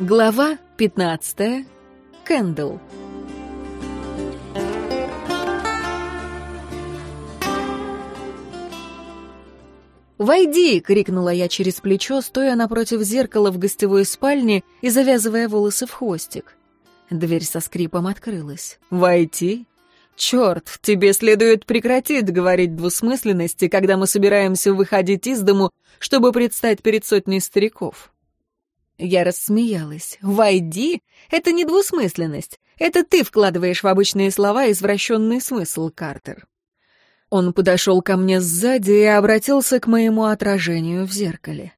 Глава 15. Кэндл. «Войди!» — крикнула я через плечо, стоя напротив зеркала в гостевой спальне и завязывая волосы в хвостик. Дверь со скрипом открылась. «Войти? Черт, тебе следует прекратить говорить двусмысленности, когда мы собираемся выходить из дому, чтобы предстать перед сотней стариков». Я рассмеялась. «Войди! Это не двусмысленность. Это ты вкладываешь в обычные слова извращенный смысл, Картер». Он подошел ко мне сзади и обратился к моему отражению в зеркале.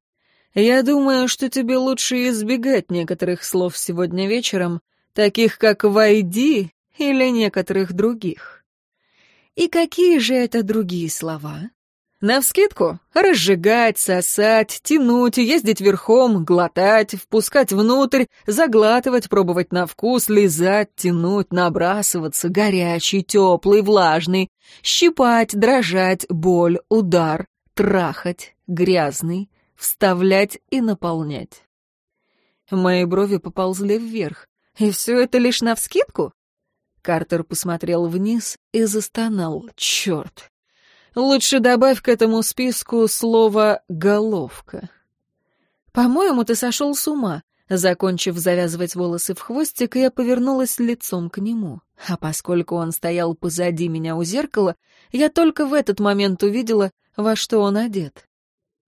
«Я думаю, что тебе лучше избегать некоторых слов сегодня вечером, таких как «войди» или некоторых других». И какие же это другие слова? Навскидку — разжигать, сосать, тянуть, ездить верхом, глотать, впускать внутрь, заглатывать, пробовать на вкус, лизать, тянуть, набрасываться, горячий, теплый, влажный, щипать, дрожать, боль, удар, трахать, грязный, вставлять и наполнять. Мои брови поползли вверх. И все это лишь навскидку? Картер посмотрел вниз и застонал. Черт! Лучше добавь к этому списку слово «головка». «По-моему, ты сошел с ума». Закончив завязывать волосы в хвостик, я повернулась лицом к нему. А поскольку он стоял позади меня у зеркала, я только в этот момент увидела, во что он одет.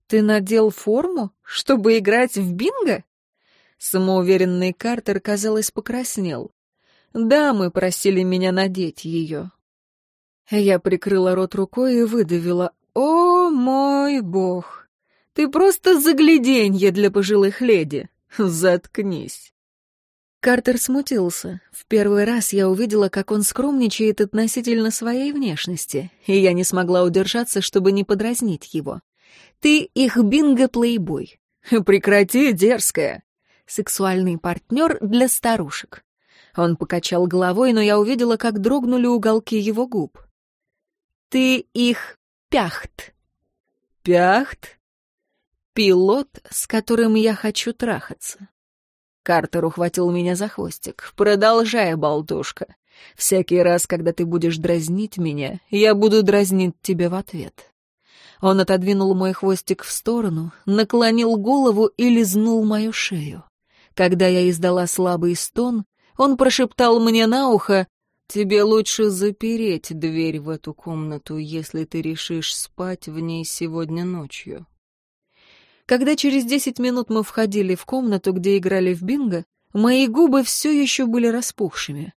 «Ты надел форму, чтобы играть в бинго?» Самоуверенный Картер, казалось, покраснел. «Да, мы просили меня надеть ее. Я прикрыла рот рукой и выдавила. «О, мой бог! Ты просто загляденье для пожилых леди! Заткнись!» Картер смутился. В первый раз я увидела, как он скромничает относительно своей внешности, и я не смогла удержаться, чтобы не подразнить его. «Ты их бинго-плейбой!» «Прекрати, дерзкая!» «Сексуальный партнер для старушек!» Он покачал головой, но я увидела, как дрогнули уголки его губ. Ты их пяхт. Пяхт? Пилот, с которым я хочу трахаться. Картер ухватил меня за хвостик. Продолжай, болтушка. Всякий раз, когда ты будешь дразнить меня, я буду дразнить тебя в ответ. Он отодвинул мой хвостик в сторону, наклонил голову и лизнул мою шею. Когда я издала слабый стон, он прошептал мне на ухо Тебе лучше запереть дверь в эту комнату, если ты решишь спать в ней сегодня ночью. Когда через десять минут мы входили в комнату, где играли в бинго, мои губы все еще были распухшими.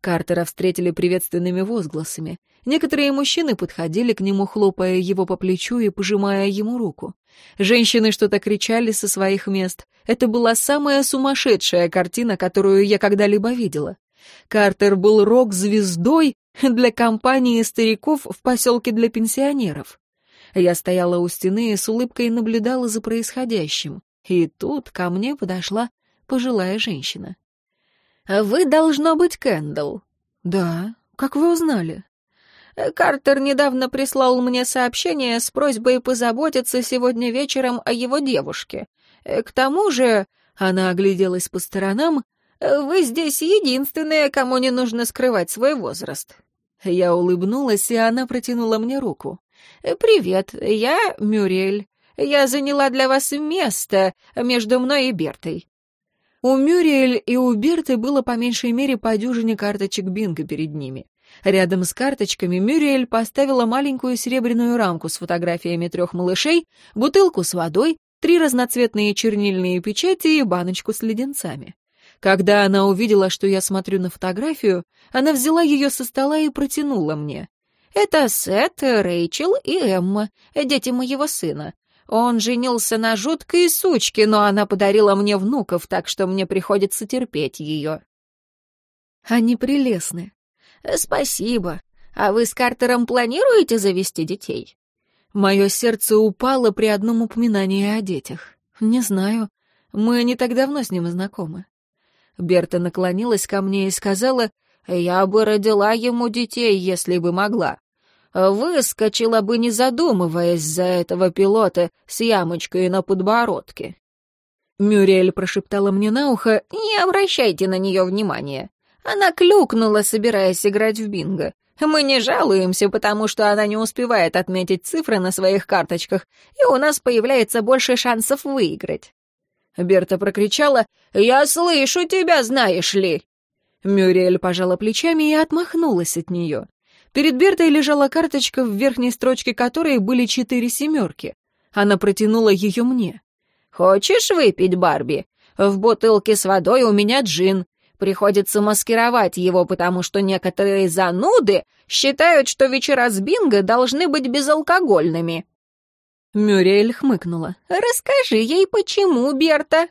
Картера встретили приветственными возгласами. Некоторые мужчины подходили к нему, хлопая его по плечу и пожимая ему руку. Женщины что-то кричали со своих мест. Это была самая сумасшедшая картина, которую я когда-либо видела. Картер был рок-звездой для компании стариков в поселке для пенсионеров. Я стояла у стены и с улыбкой наблюдала за происходящим. И тут ко мне подошла пожилая женщина. «Вы, должно быть, Кэндалл». «Да. Как вы узнали?» «Картер недавно прислал мне сообщение с просьбой позаботиться сегодня вечером о его девушке. К тому же...» Она огляделась по сторонам, вы здесь единственная, кому не нужно скрывать свой возраст». Я улыбнулась, и она протянула мне руку. «Привет, я Мюрель. Я заняла для вас место между мной и Бертой». У Мюриэль и у Берты было по меньшей мере по дюжине карточек бинго перед ними. Рядом с карточками Мюриэль поставила маленькую серебряную рамку с фотографиями трех малышей, бутылку с водой, три разноцветные чернильные печати и баночку с леденцами. Когда она увидела, что я смотрю на фотографию, она взяла ее со стола и протянула мне. «Это Сет, Рэйчел и Эмма, дети моего сына. Он женился на жуткой сучке, но она подарила мне внуков, так что мне приходится терпеть ее». «Они прелестны». «Спасибо. А вы с Картером планируете завести детей?» Мое сердце упало при одном упоминании о детях. Не знаю. Мы не так давно с ним знакомы. Берта наклонилась ко мне и сказала, «Я бы родила ему детей, если бы могла. Выскочила бы, не задумываясь за этого пилота с ямочкой на подбородке». Мюриэль прошептала мне на ухо, «Не обращайте на нее внимания. Она клюкнула, собираясь играть в бинго. Мы не жалуемся, потому что она не успевает отметить цифры на своих карточках, и у нас появляется больше шансов выиграть». Берта прокричала, «Я слышу тебя, знаешь ли!» Мюриэль пожала плечами и отмахнулась от нее. Перед Бертой лежала карточка, в верхней строчке которой были четыре семерки. Она протянула ее мне. «Хочешь выпить, Барби? В бутылке с водой у меня джин. Приходится маскировать его, потому что некоторые зануды считают, что вечера с бинго должны быть безалкогольными». Мюриэль хмыкнула. «Расскажи ей, почему, Берта?»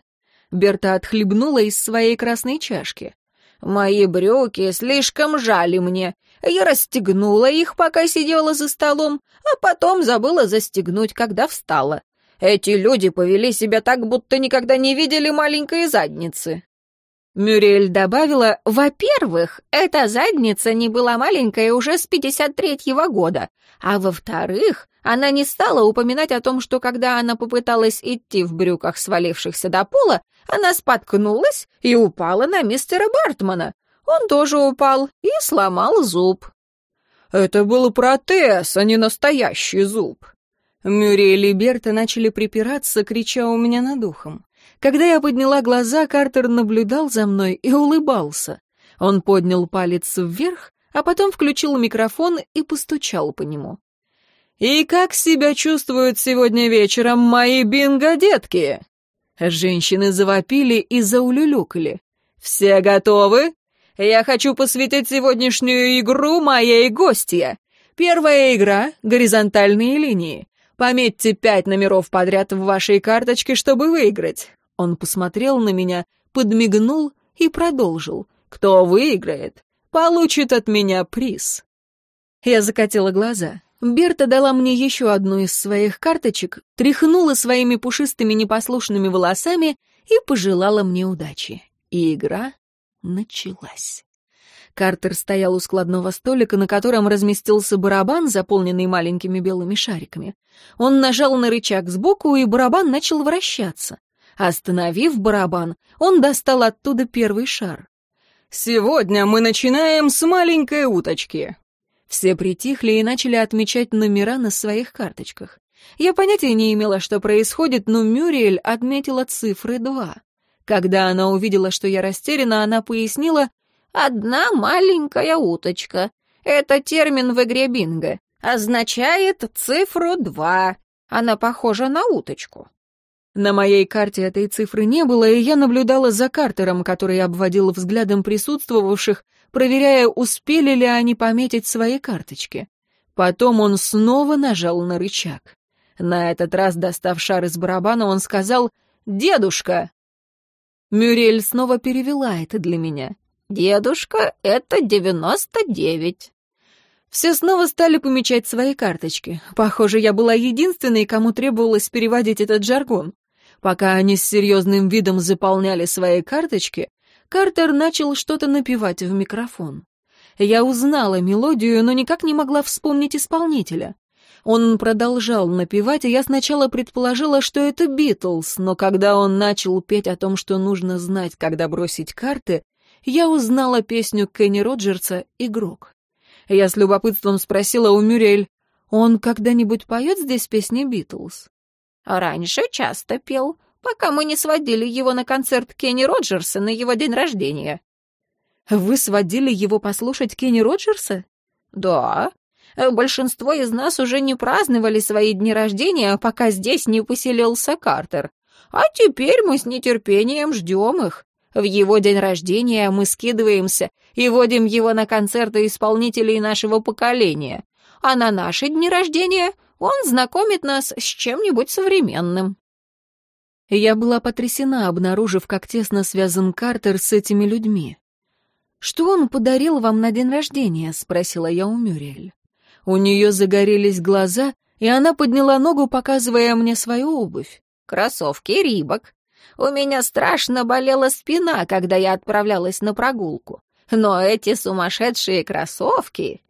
Берта отхлебнула из своей красной чашки. «Мои брюки слишком жали мне. Я расстегнула их, пока сидела за столом, а потом забыла застегнуть, когда встала. Эти люди повели себя так, будто никогда не видели маленькой задницы. Мюрель добавила, во-первых, эта задница не была маленькая уже с 53-го года, а во-вторых, она не стала упоминать о том, что когда она попыталась идти в брюках, свалившихся до пола, она споткнулась и упала на мистера Бартмана. Он тоже упал и сломал зуб. «Это был протез, а не настоящий зуб», Мюрриэль и Берта начали припираться, крича у меня над ухом. Когда я подняла глаза, Картер наблюдал за мной и улыбался. Он поднял палец вверх, а потом включил микрофон и постучал по нему. «И как себя чувствуют сегодня вечером мои бинго-детки?» Женщины завопили и заулюлюкали. «Все готовы? Я хочу посвятить сегодняшнюю игру моей гостье. Первая игра — горизонтальные линии. Пометьте пять номеров подряд в вашей карточке, чтобы выиграть». Он посмотрел на меня, подмигнул и продолжил. «Кто выиграет, получит от меня приз». Я закатила глаза. Берта дала мне еще одну из своих карточек, тряхнула своими пушистыми непослушными волосами и пожелала мне удачи. И игра началась. Картер стоял у складного столика, на котором разместился барабан, заполненный маленькими белыми шариками. Он нажал на рычаг сбоку, и барабан начал вращаться. Остановив барабан, он достал оттуда первый шар. «Сегодня мы начинаем с маленькой уточки». Все притихли и начали отмечать номера на своих карточках. Я понятия не имела, что происходит, но Мюриэль отметила цифры два. Когда она увидела, что я растеряна, она пояснила, Одна маленькая уточка. Это термин в игре бинго. Означает цифру два. Она похожа на уточку. На моей карте этой цифры не было, и я наблюдала за Картером, который обводил взглядом присутствовавших, проверяя, успели ли они пометить свои карточки. Потом он снова нажал на рычаг. На этот раз, достав шар из барабана, он сказал «Дедушка!». Мюрель снова перевела это для меня. «Дедушка, это девяносто девять». Все снова стали помечать свои карточки. Похоже, я была единственной, кому требовалось переводить этот жаргон. Пока они с серьезным видом заполняли свои карточки, Картер начал что-то напевать в микрофон. Я узнала мелодию, но никак не могла вспомнить исполнителя. Он продолжал напевать, и я сначала предположила, что это Битлз, но когда он начал петь о том, что нужно знать, когда бросить карты, я узнала песню Кенни Роджерса «Игрок». Я с любопытством спросила у Мюрель, он когда-нибудь поет здесь песни Битлз? Раньше часто пел, пока мы не сводили его на концерт Кенни Роджерса на его день рождения. Вы сводили его послушать Кенни Роджерса? Да. Большинство из нас уже не праздновали свои дни рождения, пока здесь не поселился Картер. А теперь мы с нетерпением ждем их. В его день рождения мы скидываемся и водим его на концерты исполнителей нашего поколения. А на наши дни рождения он знакомит нас с чем-нибудь современным. Я была потрясена, обнаружив, как тесно связан Картер с этими людьми. «Что он подарил вам на день рождения?» — спросила я у Мюриэль. У нее загорелись глаза, и она подняла ногу, показывая мне свою обувь. «Кроссовки Рибок. У меня страшно болела спина, когда я отправлялась на прогулку. Но эти сумасшедшие кроссовки...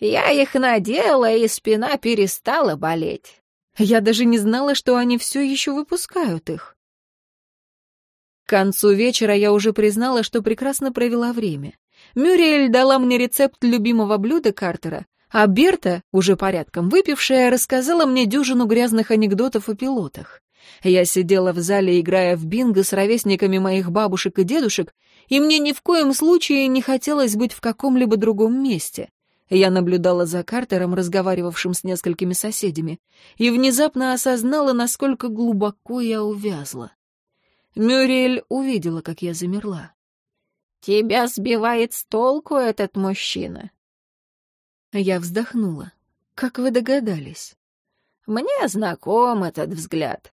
Я их надела, и спина перестала болеть. Я даже не знала, что они все еще выпускают их. К концу вечера я уже признала, что прекрасно провела время. Мюриэль дала мне рецепт любимого блюда Картера, а Берта, уже порядком выпившая, рассказала мне дюжину грязных анекдотов о пилотах. Я сидела в зале, играя в бинго с ровесниками моих бабушек и дедушек, и мне ни в коем случае не хотелось быть в каком-либо другом месте. Я наблюдала за Картером, разговаривавшим с несколькими соседями, и внезапно осознала, насколько глубоко я увязла. Мюриэль увидела, как я замерла. «Тебя сбивает с толку этот мужчина?» Я вздохнула. «Как вы догадались?» «Мне знаком этот взгляд.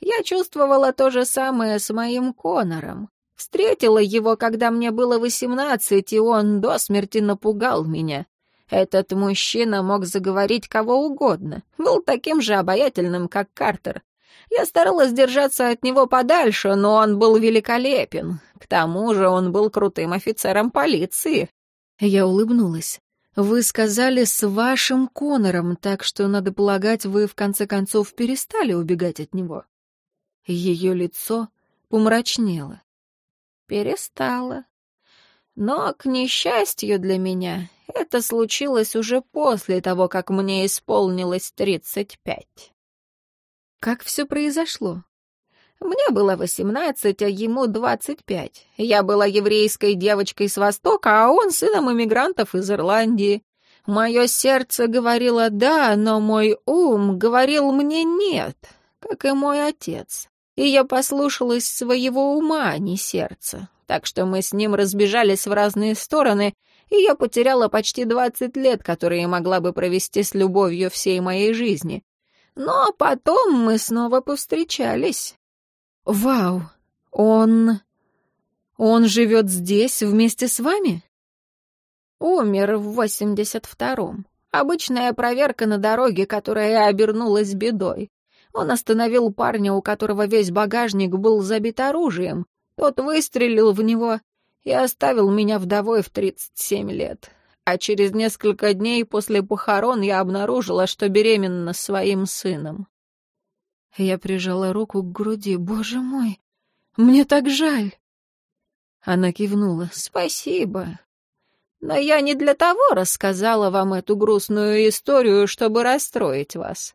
Я чувствовала то же самое с моим Конором. Встретила его, когда мне было восемнадцать, и он до смерти напугал меня. Этот мужчина мог заговорить кого угодно, был таким же обаятельным, как Картер. Я старалась держаться от него подальше, но он был великолепен. К тому же он был крутым офицером полиции. Я улыбнулась. «Вы сказали с вашим Конором, так что, надо полагать, вы в конце концов перестали убегать от него». Ее лицо помрачнело. «Перестала. Но, к несчастью для меня, это случилось уже после того, как мне исполнилось тридцать пять». Как все произошло? Мне было восемнадцать, а ему двадцать пять. Я была еврейской девочкой с Востока, а он сыном иммигрантов из Ирландии. Мое сердце говорило «да», но мой ум говорил мне «нет», как и мой отец. И я послушалась своего ума, а не сердца. Так что мы с ним разбежались в разные стороны, и я потеряла почти двадцать лет, которые могла бы провести с любовью всей моей жизни. Но потом мы снова повстречались. Вау! Он... Он живет здесь вместе с вами? Умер в восемьдесят втором. Обычная проверка на дороге, которая обернулась бедой. Он остановил парня, у которого весь багажник был забит оружием. Тот выстрелил в него и оставил меня вдовой в тридцать семь лет а через несколько дней после похорон я обнаружила, что беременна своим сыном. Я прижала руку к груди. «Боже мой, мне так жаль!» Она кивнула. «Спасибо. Но я не для того рассказала вам эту грустную историю, чтобы расстроить вас.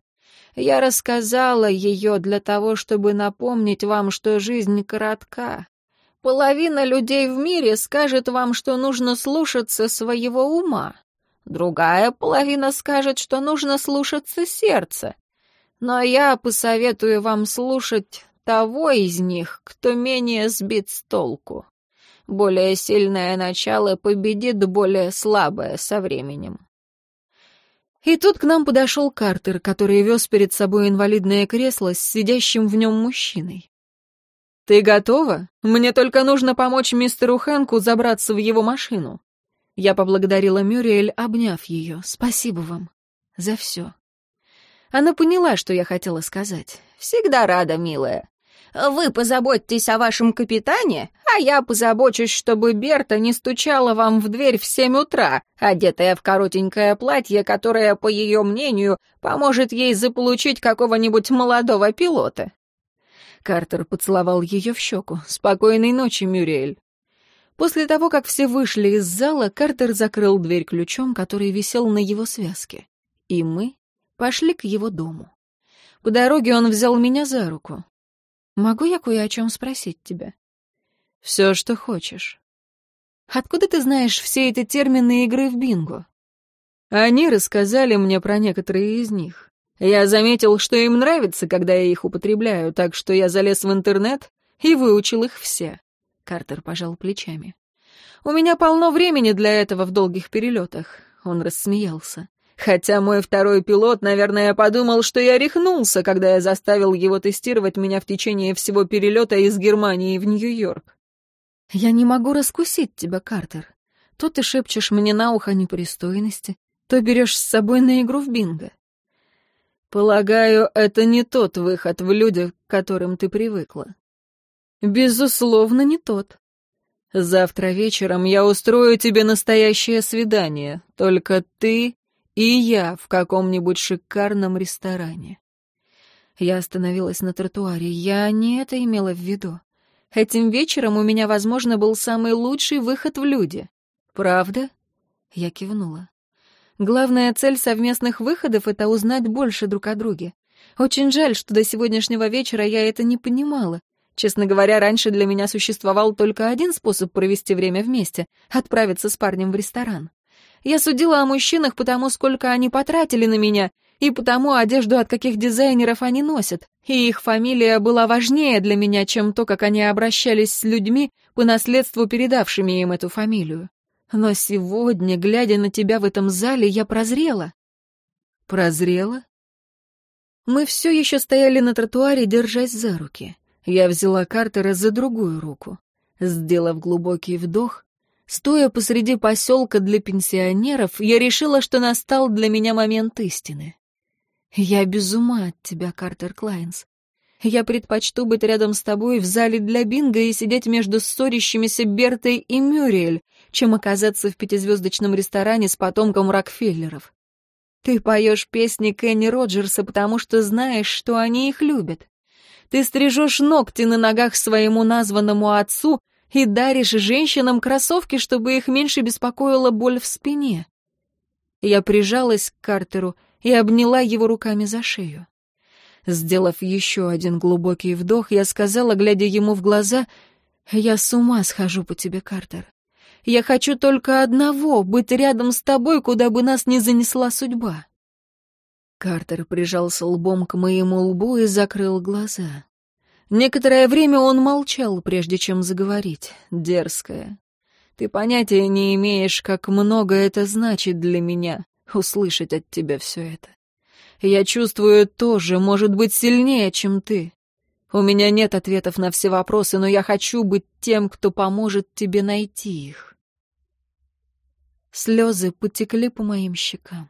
Я рассказала ее для того, чтобы напомнить вам, что жизнь коротка, Половина людей в мире скажет вам, что нужно слушаться своего ума. Другая половина скажет, что нужно слушаться сердца. Но я посоветую вам слушать того из них, кто менее сбит с толку. Более сильное начало победит более слабое со временем. И тут к нам подошел Картер, который вез перед собой инвалидное кресло с сидящим в нем мужчиной. «Ты готова? Мне только нужно помочь мистеру Хэнку забраться в его машину». Я поблагодарила Мюриэль, обняв ее. «Спасибо вам за все». Она поняла, что я хотела сказать. «Всегда рада, милая. Вы позаботьтесь о вашем капитане, а я позабочусь, чтобы Берта не стучала вам в дверь в семь утра, одетая в коротенькое платье, которое, по ее мнению, поможет ей заполучить какого-нибудь молодого пилота. Картер поцеловал ее в щеку. «Спокойной ночи, Мюриэль». После того, как все вышли из зала, Картер закрыл дверь ключом, который висел на его связке. И мы пошли к его дому. По дороге он взял меня за руку. «Могу я кое о чем спросить тебя?» «Все, что хочешь». «Откуда ты знаешь все эти термины игры в бинго?» «Они рассказали мне про некоторые из них. Я заметил, что им нравится, когда я их употребляю, так что я залез в интернет и выучил их все. Картер пожал плечами. У меня полно времени для этого в долгих перелетах. Он рассмеялся. Хотя мой второй пилот, наверное, подумал, что я рехнулся, когда я заставил его тестировать меня в течение всего перелета из Германии в Нью-Йорк. Я не могу раскусить тебя, Картер. То ты шепчешь мне на ухо непристойности, то берешь с собой на игру в бинго. Полагаю, это не тот выход в людях, к которым ты привыкла. Безусловно, не тот. Завтра вечером я устрою тебе настоящее свидание, только ты и я в каком-нибудь шикарном ресторане. Я остановилась на тротуаре. Я не это имела в виду. Этим вечером у меня, возможно, был самый лучший выход в люди. Правда? Я кивнула. Главная цель совместных выходов — это узнать больше друг о друге. Очень жаль, что до сегодняшнего вечера я это не понимала. Честно говоря, раньше для меня существовал только один способ провести время вместе — отправиться с парнем в ресторан. Я судила о мужчинах потому, сколько они потратили на меня, и потому одежду от каких дизайнеров они носят, и их фамилия была важнее для меня, чем то, как они обращались с людьми, по наследству передавшими им эту фамилию. Но сегодня, глядя на тебя в этом зале, я прозрела. Прозрела? Мы все еще стояли на тротуаре, держась за руки. Я взяла Картера за другую руку. Сделав глубокий вдох, стоя посреди поселка для пенсионеров, я решила, что настал для меня момент истины. Я без ума от тебя, Картер Клайнс. Я предпочту быть рядом с тобой в зале для бинго и сидеть между ссорящимися Бертой и Мюриэль, чем оказаться в пятизвездочном ресторане с потомком Рокфеллеров. Ты поешь песни Кенни Роджерса, потому что знаешь, что они их любят. Ты стрижешь ногти на ногах своему названному отцу и даришь женщинам кроссовки, чтобы их меньше беспокоила боль в спине. Я прижалась к Картеру и обняла его руками за шею. Сделав еще один глубокий вдох, я сказала, глядя ему в глаза, «Я с ума схожу по тебе, Картер. Я хочу только одного — быть рядом с тобой, куда бы нас ни занесла судьба». Картер прижался лбом к моему лбу и закрыл глаза. Некоторое время он молчал, прежде чем заговорить. Дерзкая. Ты понятия не имеешь, как много это значит для меня, услышать от тебя все это. Я чувствую тоже, может быть, сильнее, чем ты. У меня нет ответов на все вопросы, но я хочу быть тем, кто поможет тебе найти их. Слезы потекли по моим щекам.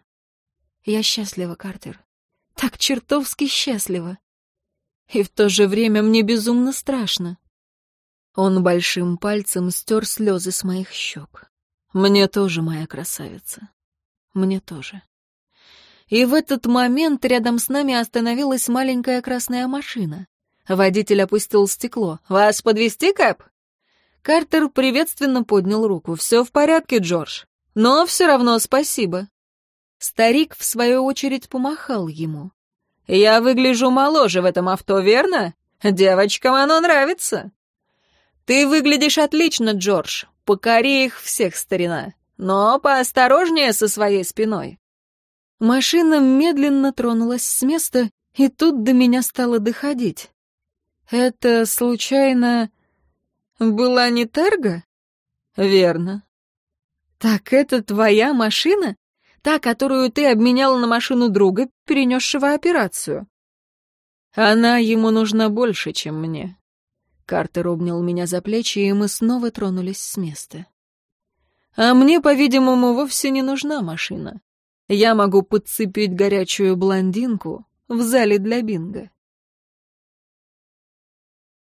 Я счастлива, Картер. Так чертовски счастлива. И в то же время мне безумно страшно. Он большим пальцем стер слезы с моих щек. Мне тоже, моя красавица. Мне тоже. И в этот момент рядом с нами остановилась маленькая красная машина. Водитель опустил стекло. «Вас подвести, Кэп?» Картер приветственно поднял руку. «Все в порядке, Джордж. Но все равно спасибо». Старик, в свою очередь, помахал ему. «Я выгляжу моложе в этом авто, верно? Девочкам оно нравится». «Ты выглядишь отлично, Джордж. Покори их всех, старина. Но поосторожнее со своей спиной». Машина медленно тронулась с места, и тут до меня стало доходить. Это, случайно, была не Терга? Верно. Так это твоя машина? Та, которую ты обменял на машину друга, перенесшего операцию? Она ему нужна больше, чем мне. Картер обнял меня за плечи, и мы снова тронулись с места. А мне, по-видимому, вовсе не нужна машина. Я могу подцепить горячую блондинку в зале для бинго.